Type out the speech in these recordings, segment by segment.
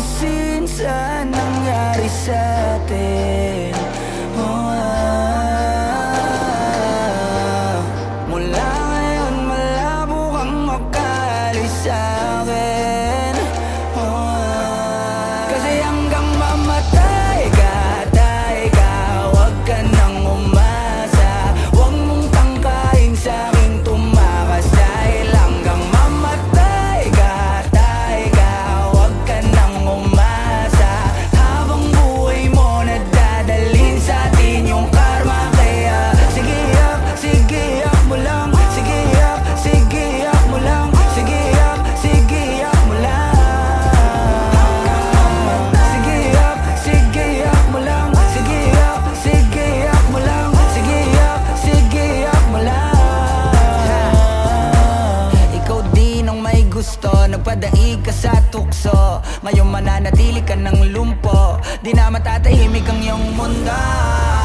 Minsan nangyari sa'yo Ngayon mananatili ka ng lumpo. Di na matatahimik ang iyong mundo.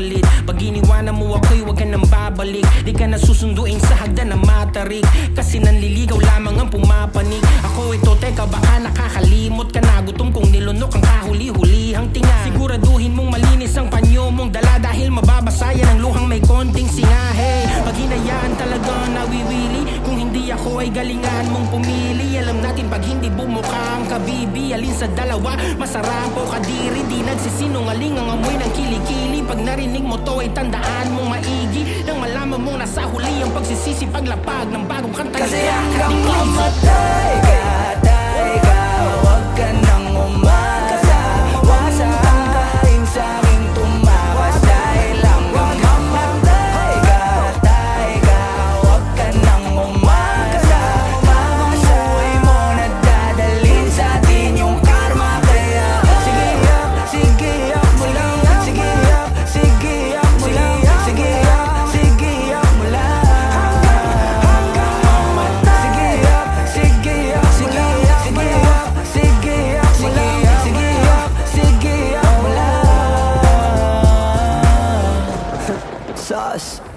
kapalit Pag iniwanan mo ako'y huwag ka nang babalik. Di ka nasusunduin sa hagdan ng matarik. Kasi nanliligaw lamang ang pumapanik Ako ito, teka baka nakakalimot ka na. Gutom kong nilunok ang kahuli-hulihang tinga. Siguraduhin mong malinis ang panyo mong dala Dahil mababasaya ng luhang may konting singa ito nawiwili. Kung hindi ako ay galingan mong pumili. Alam natin pag hindi bumukha ang kabibi Alin sa dalawa, masarap o kadiri Di nagsisinungaling. Ang amoy ng kilikili Pag narinig mo to ay tandaan mong maigi. Nang malaman mong nasa huli ang pagsisisi Paglapag ng bagong kantang Kasi hanggang mamatay us.